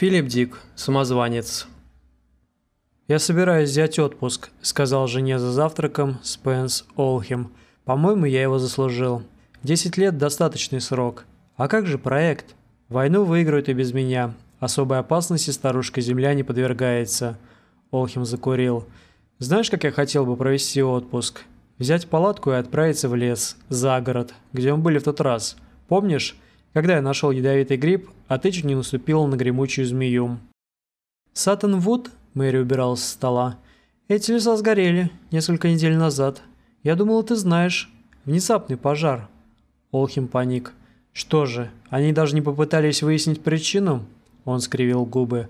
Филипп Дик, самозванец. «Я собираюсь взять отпуск», — сказал жене за завтраком Спенс Олхем. «По-моему, я его заслужил. Десять лет – достаточный срок. А как же проект? Войну выиграют и без меня. Особой опасности старушка-земля не подвергается». Олхем закурил. «Знаешь, как я хотел бы провести отпуск? Взять палатку и отправиться в лес, за город, где мы были в тот раз. Помнишь, когда я нашел ядовитый гриб, а ты чуть не наступила на гремучую змею?» «Саттон Вуд?» – Мэри убирала со стола. «Эти леса сгорели несколько недель назад. Я думала, ты знаешь. Внезапный пожар». Олхим паник. «Что же, они даже не попытались выяснить причину?» Он скривил губы.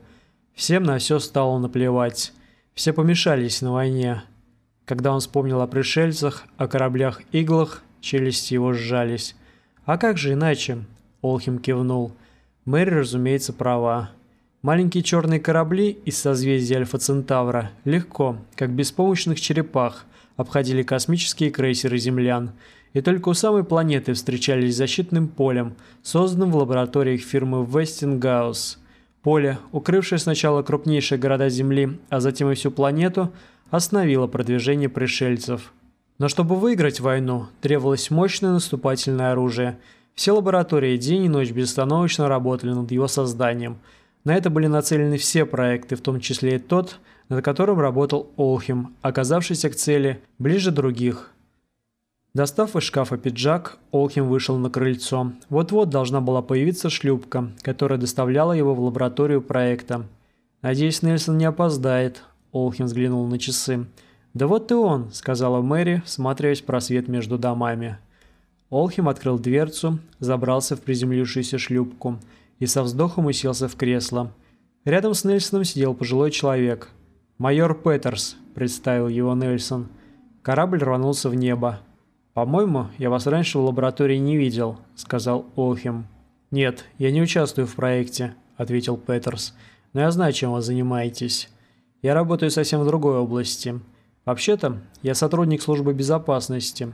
Всем на все стало наплевать. Все помешались на войне. Когда он вспомнил о пришельцах, о кораблях-иглах, челюсти его сжались. «А как же иначе?» Олхим кивнул. Мэри, разумеется, права. Маленькие черные корабли из созвездия Альфа-Центавра легко, как беспомощных черепах, обходили космические крейсеры землян, и только у самой планеты встречались защитным полем, созданным в лабораториях фирмы Westinghouse. Поле, укрывшее сначала крупнейшие города Земли, а затем и всю планету, остановило продвижение пришельцев. Но чтобы выиграть войну, требовалось мощное наступательное оружие – все лаборатории день и ночь безостановочно работали над его созданием. На это были нацелены все проекты, в том числе и тот, над которым работал Олхим, оказавшийся к цели ближе других. Достав из шкафа пиджак, Олхим вышел на крыльцо. Вот-вот должна была появиться шлюпка, которая доставляла его в лабораторию проекта. «Надеюсь, Нельсон не опоздает», – Олхим взглянул на часы. «Да вот и он», – сказала Мэри, всматриваясь в просвет между домами. Олхим открыл дверцу, забрался в приземлившуюся шлюпку и со вздохом уселся в кресло. Рядом с Нельсоном сидел пожилой человек. «Майор Петерс», — представил его Нельсон. Корабль рванулся в небо. «По-моему, я вас раньше в лаборатории не видел», — сказал Олхим. «Нет, я не участвую в проекте», — ответил Петерс. «Но я знаю, чем вы занимаетесь. Я работаю совсем в другой области. Вообще-то, я сотрудник службы безопасности».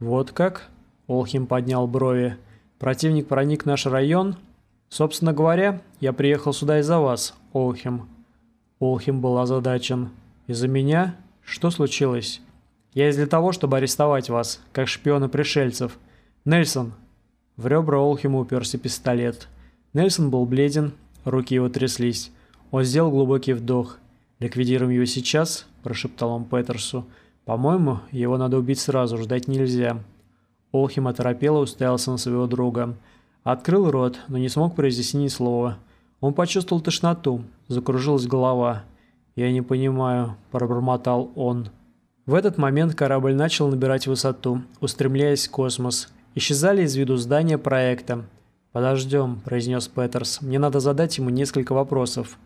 «Вот как?» Олхим поднял брови. «Противник проник в наш район?» «Собственно говоря, я приехал сюда из-за вас, Олхим». Олхим был озадачен. «Из-за меня? Что случилось?» «Я из-за того, чтобы арестовать вас, как шпиона пришельцев. Нельсон!» В ребра Олхима уперся пистолет. Нельсон был бледен, руки его тряслись. Он сделал глубокий вдох. «Ликвидируем его сейчас?» – прошептал он Петерсу. «По-моему, его надо убить сразу, ждать нельзя». Олхим оторопело уставился на своего друга. Открыл рот, но не смог произнести ни слова. Он почувствовал тошноту, закружилась голова. «Я не понимаю», – пробормотал он. В этот момент корабль начал набирать высоту, устремляясь в космос. Исчезали из виду здания проекта. «Подождем», – произнес Петерс. «Мне надо задать ему несколько вопросов».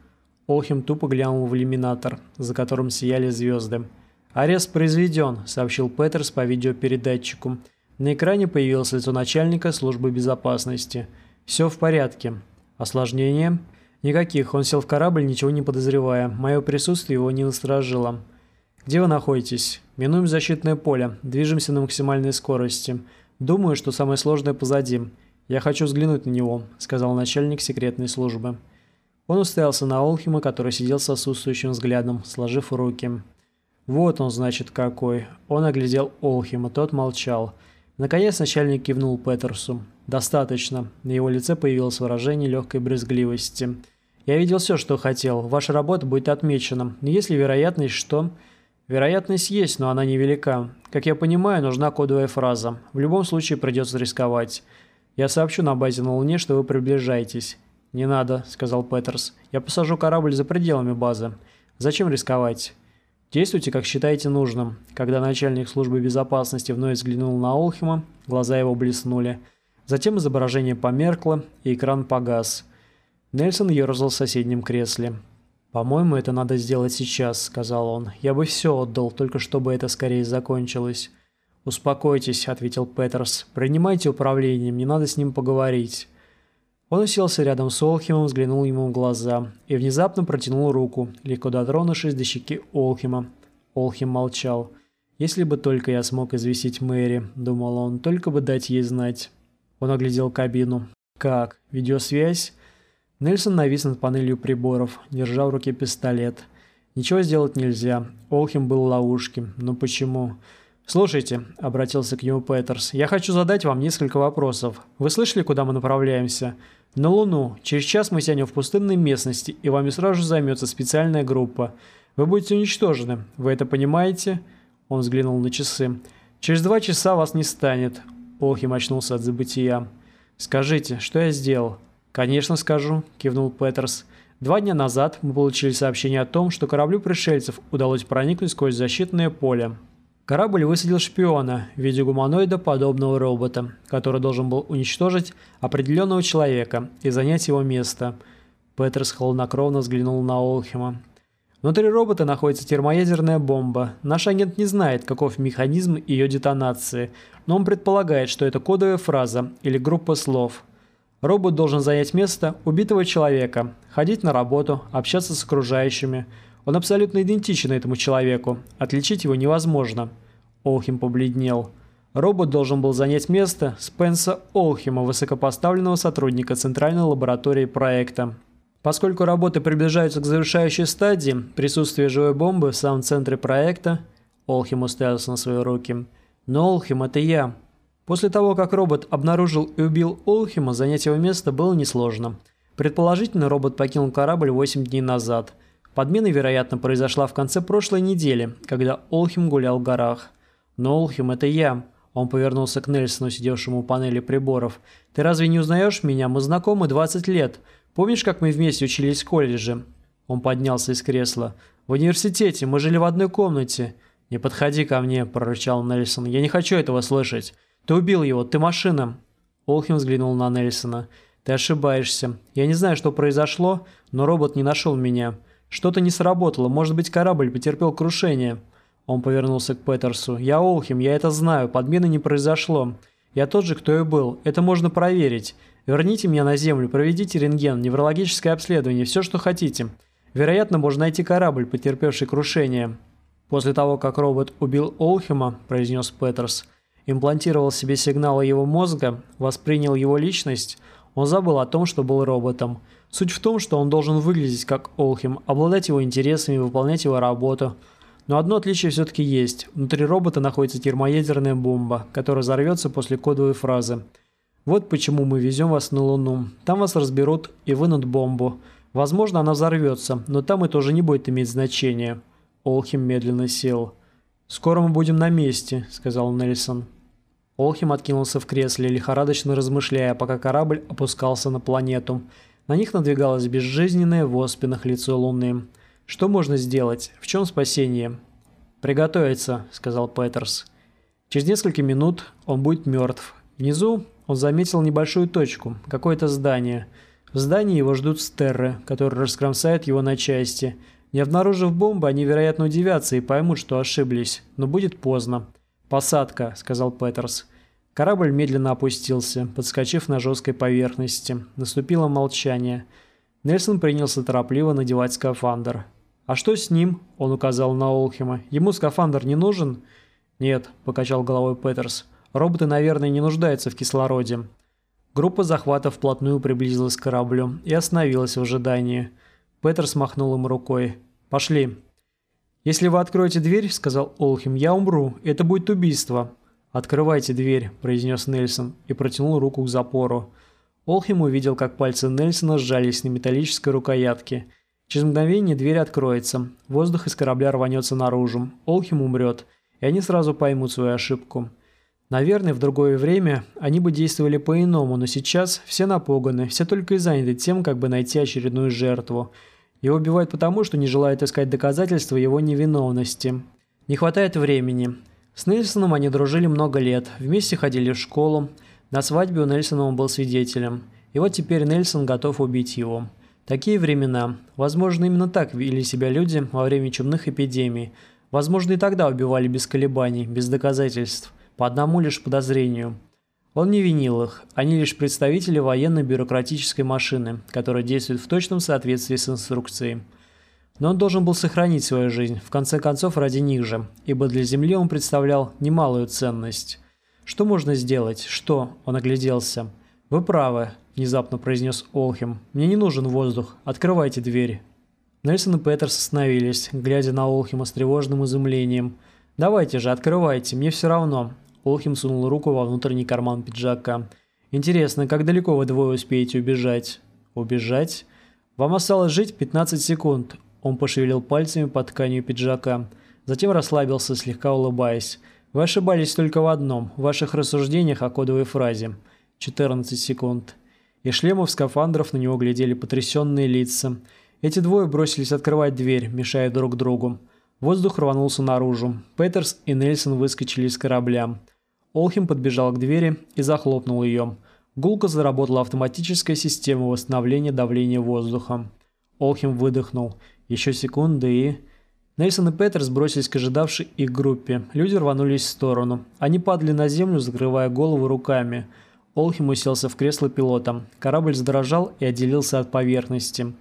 Олхим тупо глянул в иллюминатор, за которым сияли звезды. «Арест произведен», – сообщил Петерс по видеопередатчику. На экране появилось лицо начальника службы безопасности. «Все в порядке. Осложнения?» «Никаких. Он сел в корабль, ничего не подозревая. Мое присутствие его не насторожило». «Где вы находитесь?» «Минуем защитное поле. Движемся на максимальной скорости. Думаю, что самое сложное позади. Я хочу взглянуть на него», — сказал начальник секретной службы. Он уставился на Олхима, который сидел с отсутствующим взглядом, сложив руки. «Вот он, значит, какой». Он оглядел Олхима, тот молчал. Наконец начальник кивнул Петерсу. «Достаточно». На его лице появилось выражение легкой брезгливости. «Я видел все, что хотел. Ваша работа будет отмечена. Есть ли вероятность, что...» «Вероятность есть, но она невелика. Как я понимаю, нужна кодовая фраза. В любом случае придется рисковать. Я сообщу на базе на Луне, что вы приближаетесь». «Не надо», — сказал Петерс. «Я посажу корабль за пределами базы. Зачем рисковать?» Действуйте, как считаете нужным. Когда начальник службы безопасности вновь взглянул на Олхима, глаза его блеснули. Затем изображение померкло, и экран погас. Нельсон ерзал в соседнем кресле. «По-моему, это надо сделать сейчас», — сказал он. «Я бы все отдал, только чтобы это скорее закончилось». «Успокойтесь», — ответил Петерс. «Принимайте управление, мне надо с ним поговорить». Он уселся рядом с Олхимом, взглянул ему в глаза и внезапно протянул руку, легко дотронувшись до щеки Олхима. Олхим молчал. «Если бы только я смог известить Мэри», — думал он, — «только бы дать ей знать». Он оглядел кабину. «Как? Видеосвязь?» Нельсон навис над панелью приборов, держа в руке пистолет. Ничего сделать нельзя. Олхим был в ловушке. Но почему? «Слушайте», — обратился к нему Петерс, — «я хочу задать вам несколько вопросов. Вы слышали, куда мы направляемся?» «На Луну. Через час мы сядем в пустынной местности, и вами сразу займется специальная группа. Вы будете уничтожены. Вы это понимаете?» Он взглянул на часы. «Через два часа вас не станет». Олхим очнулся от забытия. «Скажите, что я сделал?» «Конечно скажу», – кивнул Петерс. «Два дня назад мы получили сообщение о том, что кораблю пришельцев удалось проникнуть сквозь защитное поле. Корабль высадил шпиона в виде гуманоида подобного робота, который должен был уничтожить определенного человека и занять его место». Петерс холоднокровно взглянул на Олхима. Внутри робота находится термоядерная бомба. Наш агент не знает, каков механизм ее детонации, но он предполагает, что это кодовая фраза или группа слов – Робот должен занять место убитого человека, ходить на работу, общаться с окружающими. Он абсолютно идентичен этому человеку, отличить его невозможно. Олхим побледнел. Робот должен был занять место Спенса Олхима, высокопоставленного сотрудника Центральной лаборатории проекта. Поскольку работы приближаются к завершающей стадии, присутствие живой бомбы в самом центре проекта, Олхим уставился на свои руки. Но Олхим – это я. После того, как робот обнаружил и убил Олхима, занять его место было несложно. Предположительно, робот покинул корабль 8 дней назад. Подмена, вероятно, произошла в конце прошлой недели, когда Олхим гулял в горах. Но Олхим – это я. Он повернулся к Нельсону, сидевшему у панели приборов. «Ты разве не узнаешь меня? Мы знакомы 20 лет. Помнишь, как мы вместе учились в колледже?» Он поднялся из кресла. «В университете. Мы жили в одной комнате». «Не подходи ко мне», – прорычал Нельсон. «Я не хочу этого слышать». «Ты убил его, ты машина!» Олхим взглянул на Нельсона. «Ты ошибаешься. Я не знаю, что произошло, но робот не нашел меня. Что-то не сработало, может быть, корабль потерпел крушение». Он повернулся к Петерсу. «Я Олхим, я это знаю, подмены не произошло. Я тот же, кто и был. Это можно проверить. Верните меня на Землю, проведите рентген, неврологическое обследование, все, что хотите. Вероятно, можно найти корабль, потерпевший крушение». После того, как робот убил Олхима, произнес Петерс, имплантировал себе сигналы его мозга, воспринял его личность, он забыл о том, что был роботом. Суть в том, что он должен выглядеть как Олхим, обладать его интересами, выполнять его работу. Но одно отличие все-таки есть. Внутри робота находится термоядерная бомба, которая взорвется после кодовой фразы. Вот почему мы везем вас на Луну. Там вас разберут и вынут бомбу. Возможно, она взорвется, но там это уже не будет иметь значения. Олхим медленно сел. «Скоро мы будем на месте», — сказал Нельсон. Олхим откинулся в кресле, лихорадочно размышляя, пока корабль опускался на планету. На них надвигалось безжизненное в оспинах лицо Луны. «Что можно сделать? В чем спасение?» «Приготовиться», — сказал Петерс. Через несколько минут он будет мертв. Внизу он заметил небольшую точку, какое-то здание. В здании его ждут стерры, которые раскромсают его на части — не обнаружив бомбы, они, вероятно, удивятся и поймут, что ошиблись. Но будет поздно. «Посадка», — сказал Петерс. Корабль медленно опустился, подскочив на жесткой поверхности. Наступило молчание. Нельсон принялся торопливо надевать скафандр. «А что с ним?» – он указал на Олхима. «Ему скафандр не нужен?» «Нет», – покачал головой Петерс. «Роботы, наверное, не нуждаются в кислороде». Группа захвата вплотную приблизилась к кораблю и остановилась в ожидании. Петер смахнул им рукой. «Пошли». «Если вы откроете дверь», — сказал Олхим, — «я умру. Это будет убийство». «Открывайте дверь», — произнес Нельсон и протянул руку к запору. Олхим увидел, как пальцы Нельсона сжались на металлической рукоятке. Через мгновение дверь откроется. Воздух из корабля рванется наружу. Олхим умрет, и они сразу поймут свою ошибку. Наверное, в другое время они бы действовали по-иному, но сейчас все напуганы, все только и заняты тем, как бы найти очередную жертву — его убивают потому, что не желают искать доказательства его невиновности. Не хватает времени. С Нельсоном они дружили много лет, вместе ходили в школу. На свадьбе у Нельсона он был свидетелем. И вот теперь Нельсон готов убить его. Такие времена. Возможно, именно так вели себя люди во время чумных эпидемий. Возможно, и тогда убивали без колебаний, без доказательств, по одному лишь подозрению – он не винил их, они лишь представители военно-бюрократической машины, которая действует в точном соответствии с инструкцией. Но он должен был сохранить свою жизнь, в конце концов ради них же, ибо для Земли он представлял немалую ценность. Что можно сделать? Что? Он огляделся. Вы правы. – внезапно произнес Олхем. «Мне не нужен воздух. Открывайте дверь». Нельсон и Петерс остановились, глядя на Олхема с тревожным изумлением. «Давайте же, открывайте, мне все равно». Олхем сунул руку во внутренний карман пиджака. «Интересно, как далеко вы двое успеете убежать?» «Убежать?» «Вам осталось жить 15 секунд». Он пошевелил пальцами под тканью пиджака. Затем расслабился, слегка улыбаясь. «Вы ошибались только в одном, в ваших рассуждениях о кодовой фразе. 14 секунд». И шлемов скафандров на него глядели потрясенные лица. Эти двое бросились открывать дверь, мешая друг другу. Воздух рванулся наружу. Петерс и Нельсон выскочили из корабля. Олхим подбежал к двери и захлопнул ее. Гулко заработала автоматическая система восстановления давления воздуха. Олхим выдохнул. Еще секунды и... Нельсон и Петерс бросились к ожидавшей их группе. Люди рванулись в сторону. Они падали на землю, закрывая голову руками. Олхим уселся в кресло пилота. Корабль задрожал и отделился от поверхности.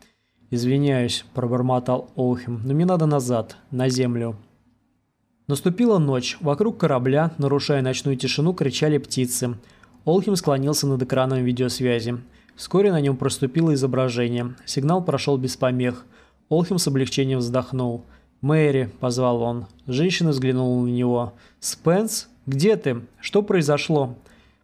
«Извиняюсь», – пробормотал Олхим, – «но мне надо назад, на землю». Наступила ночь. Вокруг корабля, нарушая ночную тишину, кричали птицы. Олхим склонился над экраном видеосвязи. Вскоре на нем проступило изображение. Сигнал прошел без помех. Олхим с облегчением вздохнул. «Мэри», – позвал он. Женщина взглянула на него. «Спенс? Где ты? Что произошло?»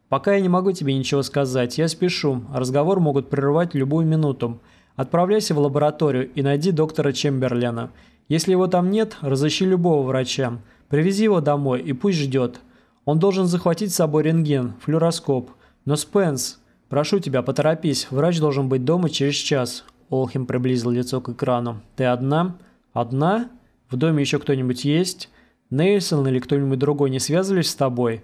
«Пока я не могу тебе ничего сказать. Я спешу. Разговор могут прервать любую минуту. Отправляйся в лабораторию и найди доктора Чемберлена. Если его там нет, разыщи любого врача. Привези его домой и пусть ждет. Он должен захватить с собой рентген, флюороскоп. Но, Спенс, прошу тебя, поторопись. Врач должен быть дома через час». Олхим приблизил лицо к экрану. «Ты одна? Одна? В доме еще кто-нибудь есть? Нельсон или кто-нибудь другой не связывались с тобой?»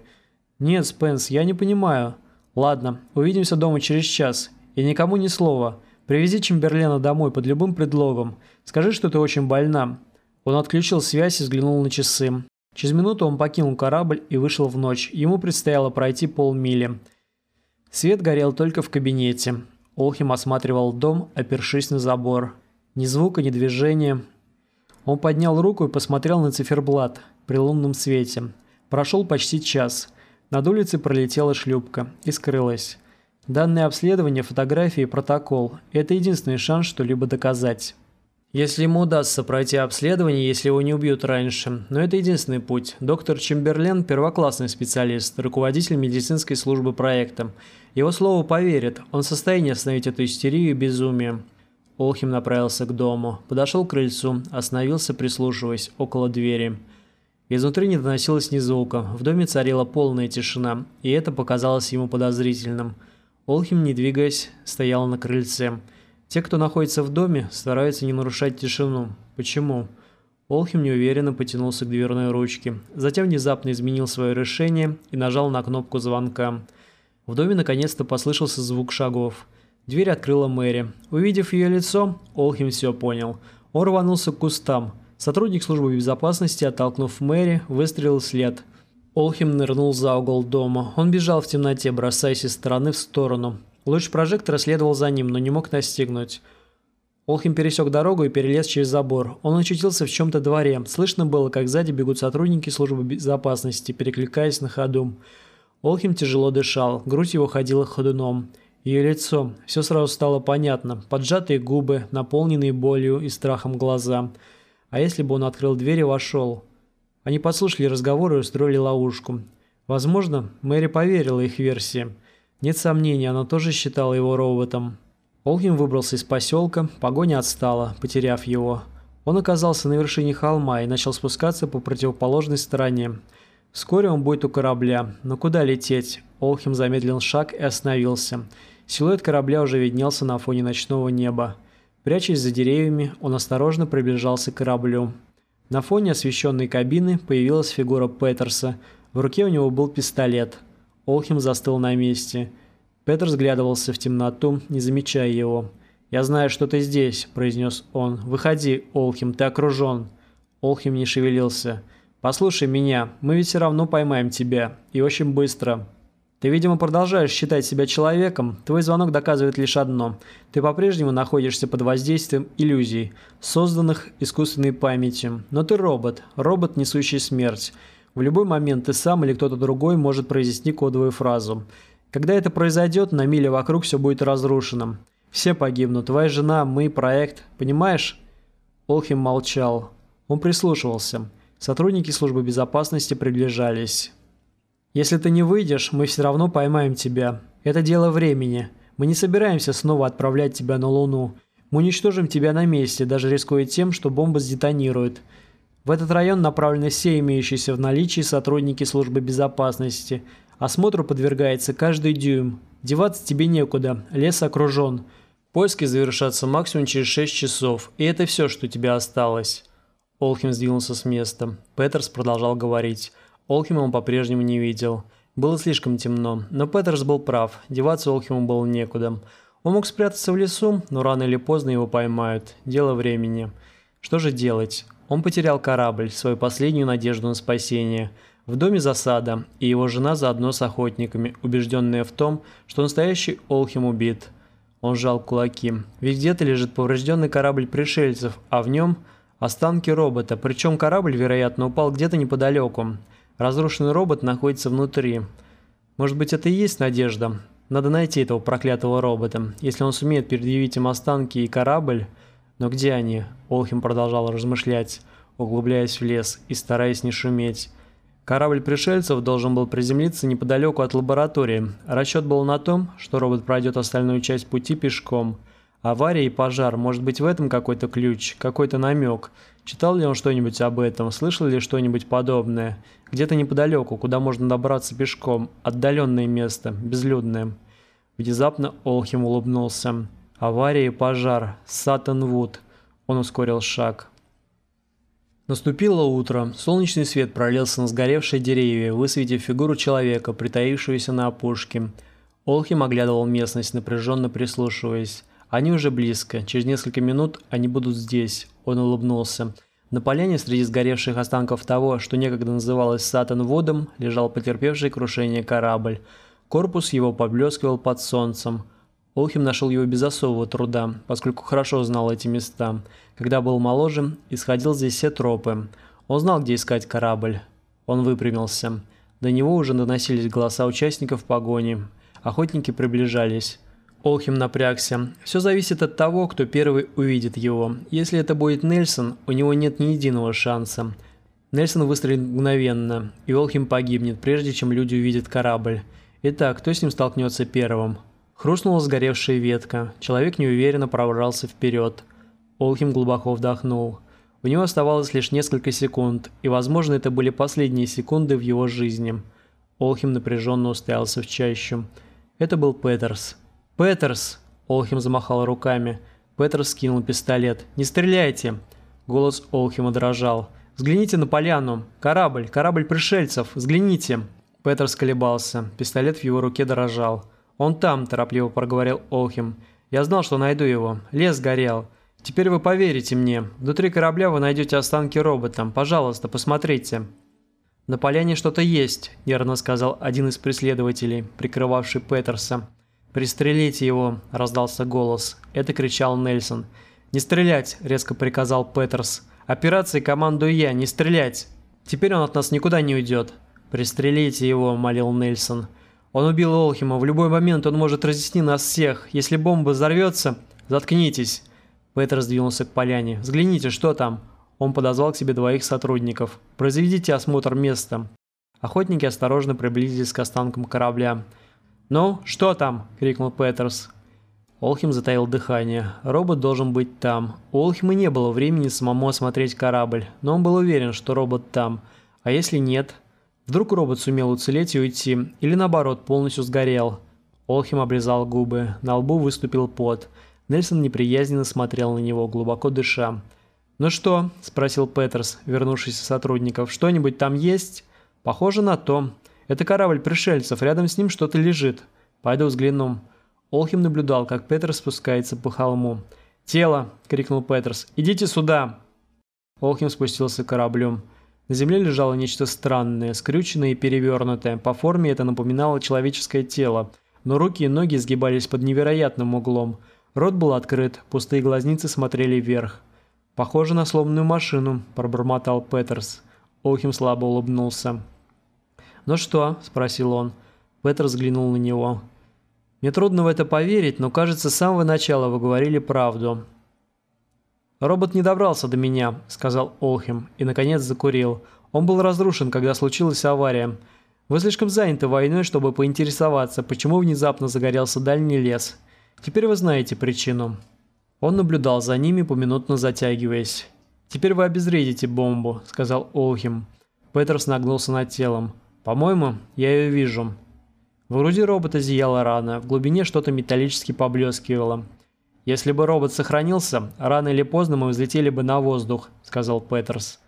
«Нет, Спенс, я не понимаю». «Ладно, увидимся дома через час. И никому ни слова. Привези Чемберлена домой под любым предлогом. Скажи, что ты очень больна». Он отключил связь и взглянул на часы. Через минуту он покинул корабль и вышел в ночь. Ему предстояло пройти полмили. Свет горел только в кабинете. Олхим осматривал дом, опершись на забор. Ни звука, ни движения. Он поднял руку и посмотрел на циферблат при лунном свете. Прошел почти час. Над улицей пролетела шлюпка и скрылась. Данное обследование, фотографии протокол – это единственный шанс что-либо доказать. Если ему удастся пройти обследование, если его не убьют раньше. Но это единственный путь. Доктор Чемберлен – первоклассный специалист, руководитель медицинской службы проекта. Его слову поверят, он в состоянии остановить эту истерию и безумие. Олхим направился к дому, подошел к крыльцу, остановился, прислушиваясь, около двери – Изнутри не доносилось ни звука, в доме царила полная тишина, и это показалось ему подозрительным. Олхим, не двигаясь, стоял на крыльце. Те, кто находится в доме, стараются не нарушать тишину. Почему? Олхим неуверенно потянулся к дверной ручке, затем внезапно изменил свое решение и нажал на кнопку звонка. В доме наконец-то послышался звук шагов. Дверь открыла Мэри. Увидев ее лицо, Олхим все понял. Он рванулся к кустам – Сотрудник службы безопасности, оттолкнув Мэри, выстрелил след. Олхим нырнул за угол дома. Он бежал в темноте, бросаясь из стороны в сторону. Луч прожектора следовал за ним, но не мог настигнуть. Олхим пересек дорогу и перелез через забор. Он очутился в чем-то дворе. Слышно было, как сзади бегут сотрудники службы безопасности, перекликаясь на ходу. Олхим тяжело дышал, грудь его ходила ходуном. Ее лицо. Все сразу стало понятно. Поджатые губы, наполненные болью и страхом глаза – а если бы он открыл дверь и вошел? Они послушали разговор и устроили ловушку. Возможно, Мэри поверила их версии. Нет сомнений, она тоже считала его роботом. Олхим выбрался из поселка, погоня отстала, потеряв его. Он оказался на вершине холма и начал спускаться по противоположной стороне. Вскоре он будет у корабля, но куда лететь? Олхим замедлил шаг и остановился. Силуэт корабля уже виднелся на фоне ночного неба. Прячась за деревьями, он осторожно приближался к кораблю. На фоне освещенной кабины появилась фигура Петерса. В руке у него был пистолет. Олхим застыл на месте. Петер взглядывался в темноту, не замечая его. «Я знаю, что ты здесь», – произнес он. «Выходи, Олхим, ты окружен». Олхим не шевелился. «Послушай меня, мы ведь все равно поймаем тебя. И очень быстро. Ты, видимо, продолжаешь считать себя человеком. Твой звонок доказывает лишь одно. Ты по-прежнему находишься под воздействием иллюзий, созданных искусственной памятью. Но ты робот. Робот, несущий смерть. В любой момент ты сам или кто-то другой может произнести кодовую фразу. Когда это произойдет, на миле вокруг все будет разрушено. Все погибнут. Твоя жена, мы, проект. Понимаешь?» Олхим молчал. Он прислушивался. Сотрудники службы безопасности приближались. «Если ты не выйдешь, мы все равно поймаем тебя. Это дело времени. Мы не собираемся снова отправлять тебя на Луну. Мы уничтожим тебя на месте, даже рискуя тем, что бомба сдетонирует. В этот район направлены все имеющиеся в наличии сотрудники службы безопасности. Осмотру подвергается каждый дюйм. Деваться тебе некуда, лес окружен. Поиски завершатся максимум через 6 часов, и это все, что у тебя осталось». Олхим сдвинулся с места. Петерс продолжал говорить. Олхима он по-прежнему не видел. Было слишком темно, но Петерс был прав, деваться Олхиму было некуда. Он мог спрятаться в лесу, но рано или поздно его поймают. Дело времени. Что же делать? Он потерял корабль, свою последнюю надежду на спасение. В доме засада, и его жена заодно с охотниками, убежденная в том, что настоящий Олхим убит. Он сжал кулаки. Ведь где-то лежит поврежденный корабль пришельцев, а в нем останки робота, причем корабль, вероятно, упал где-то неподалеку. Разрушенный робот находится внутри. Может быть, это и есть надежда? Надо найти этого проклятого робота. Если он сумеет предъявить им останки и корабль... Но где они? Олхим продолжал размышлять, углубляясь в лес и стараясь не шуметь. Корабль пришельцев должен был приземлиться неподалеку от лаборатории. Расчет был на том, что робот пройдет остальную часть пути пешком. Авария и пожар, может быть в этом какой-то ключ, какой-то намек. Читал ли он что-нибудь об этом, слышал ли что-нибудь подобное? Где-то неподалеку, куда можно добраться пешком, отдаленное место, безлюдное. Внезапно Олхим улыбнулся. Авария и пожар. Сатан Вуд. Он ускорил шаг. Наступило утро. Солнечный свет пролился на сгоревшие деревья, высветив фигуру человека, притаившегося на опушке. Олхим оглядывал местность, напряженно прислушиваясь. Они уже близко. Через несколько минут они будут здесь. Он улыбнулся. На поляне среди сгоревших останков того, что некогда называлось Сатан-Водом, лежал потерпевший крушение корабль. Корпус его поблескивал под солнцем. Олхим нашел его без особого труда, поскольку хорошо знал эти места. Когда был моложе, исходил здесь все тропы. Он знал, где искать корабль. Он выпрямился. До него уже доносились голоса участников погони. Охотники приближались. Олхим напрягся. Все зависит от того, кто первый увидит его. Если это будет Нельсон, у него нет ни единого шанса. Нельсон выстрелит мгновенно, и Олхим погибнет, прежде чем люди увидят корабль. Итак, кто с ним столкнется первым? Хрустнула сгоревшая ветка. Человек неуверенно пробрался вперед. Олхим глубоко вдохнул. У него оставалось лишь несколько секунд, и, возможно, это были последние секунды в его жизни. Олхим напряженно уставился в чащу. Это был Петерс. «Петерс!» – Олхим замахал руками. Петерс скинул пистолет. «Не стреляйте!» Голос Олхима дрожал. «Взгляните на поляну! Корабль! Корабль пришельцев! Взгляните!» Петерс колебался. Пистолет в его руке дрожал. «Он там!» – торопливо проговорил Олхим. «Я знал, что найду его. Лес горел. Теперь вы поверите мне. Внутри корабля вы найдете останки робота. Пожалуйста, посмотрите». «На поляне что-то есть», – нервно сказал один из преследователей, прикрывавший Петерса. «Пристрелите его!» – раздался голос. Это кричал Нельсон. «Не стрелять!» – резко приказал Петерс. «Операции командую я, не стрелять! Теперь он от нас никуда не уйдет!» «Пристрелите его!» – молил Нельсон. «Он убил Олхима. В любой момент он может разнести нас всех. Если бомба взорвется, заткнитесь!» Петерс двинулся к поляне. «Взгляните, что там?» Он подозвал к себе двоих сотрудников. «Произведите осмотр места». Охотники осторожно приблизились к останкам корабля. «Ну, что там?» – крикнул Петерс. Олхим затаил дыхание. Робот должен быть там. У Олхима не было времени самому осмотреть корабль, но он был уверен, что робот там. А если нет? Вдруг робот сумел уцелеть и уйти, или наоборот, полностью сгорел. Олхим облизал губы, на лбу выступил пот. Нельсон неприязненно смотрел на него, глубоко дыша. «Ну что?» – спросил Петерс, вернувшийся сотрудников. «Что-нибудь там есть?» «Похоже на то. Это корабль пришельцев, рядом с ним что-то лежит. Пойду взгляну». Олхим наблюдал, как Петерс спускается по холму. «Тело!» – крикнул Петерс. «Идите сюда!» Олхим спустился к кораблю. На земле лежало нечто странное, скрюченное и перевернутое. По форме это напоминало человеческое тело, но руки и ноги сгибались под невероятным углом. Рот был открыт, пустые глазницы смотрели вверх. «Похоже на сломанную машину», – пробормотал Петерс. Олхим слабо улыбнулся. «Ну что?» – спросил он. Петер взглянул на него. «Мне трудно в это поверить, но кажется, с самого начала вы говорили правду». «Робот не добрался до меня», — сказал Олхем, и, наконец, закурил. «Он был разрушен, когда случилась авария. Вы слишком заняты войной, чтобы поинтересоваться, почему внезапно загорелся дальний лес. Теперь вы знаете причину». Он наблюдал за ними, поминутно затягиваясь. «Теперь вы обезвредите бомбу», — сказал Олхим. Петерс нагнулся над телом. «По-моему, я ее вижу». В груди робота зияла рана, в глубине что-то металлически поблескивало. «Если бы робот сохранился, рано или поздно мы взлетели бы на воздух», — сказал Петерс.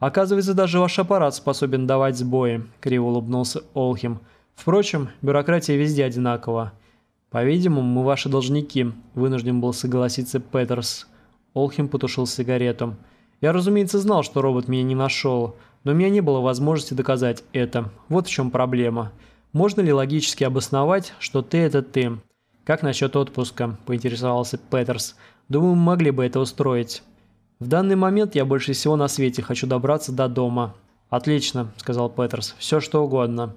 «Оказывается, даже ваш аппарат способен давать сбои», — криво улыбнулся Олхим. «Впрочем, бюрократия везде одинакова». «По-видимому, мы ваши должники», — вынужден был согласиться Петерс. Олхим потушил сигарету. «Я, разумеется, знал, что робот меня не нашел, но у меня не было возможности доказать это. Вот в чем проблема. Можно ли логически обосновать, что ты – это ты? Как насчет отпуска?» – поинтересовался Петерс. «Думаю, мы могли бы это устроить». «В данный момент я больше всего на свете хочу добраться до дома». «Отлично», – сказал Петерс. «Все что угодно».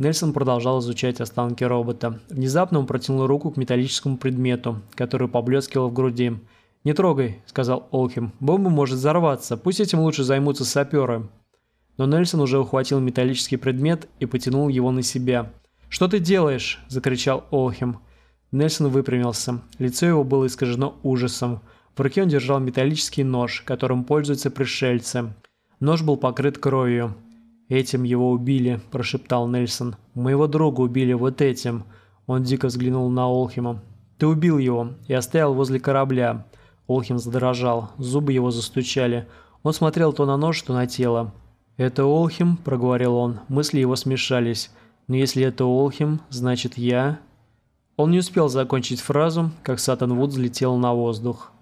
Нельсон продолжал изучать останки робота. Внезапно он протянул руку к металлическому предмету, который поблескивал в груди. «Не трогай», — сказал Олхим. «Бомба может взорваться. Пусть этим лучше займутся саперы». Но Нельсон уже ухватил металлический предмет и потянул его на себя. «Что ты делаешь?» – закричал Олхим. Нельсон выпрямился. Лицо его было искажено ужасом. В руке он держал металлический нож, которым пользуются пришельцы. Нож был покрыт кровью. «Этим его убили», – прошептал Нельсон. «Моего друга убили вот этим». Он дико взглянул на Олхима. «Ты убил его и оставил возле корабля». Олхим задрожал, зубы его застучали. Он смотрел то на нож, то на тело. «Это Олхим», – проговорил он. Мысли его смешались. «Но если это Олхим, значит я...» Он не успел закончить фразу, как Сатан Вуд взлетел на воздух.